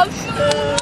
老师。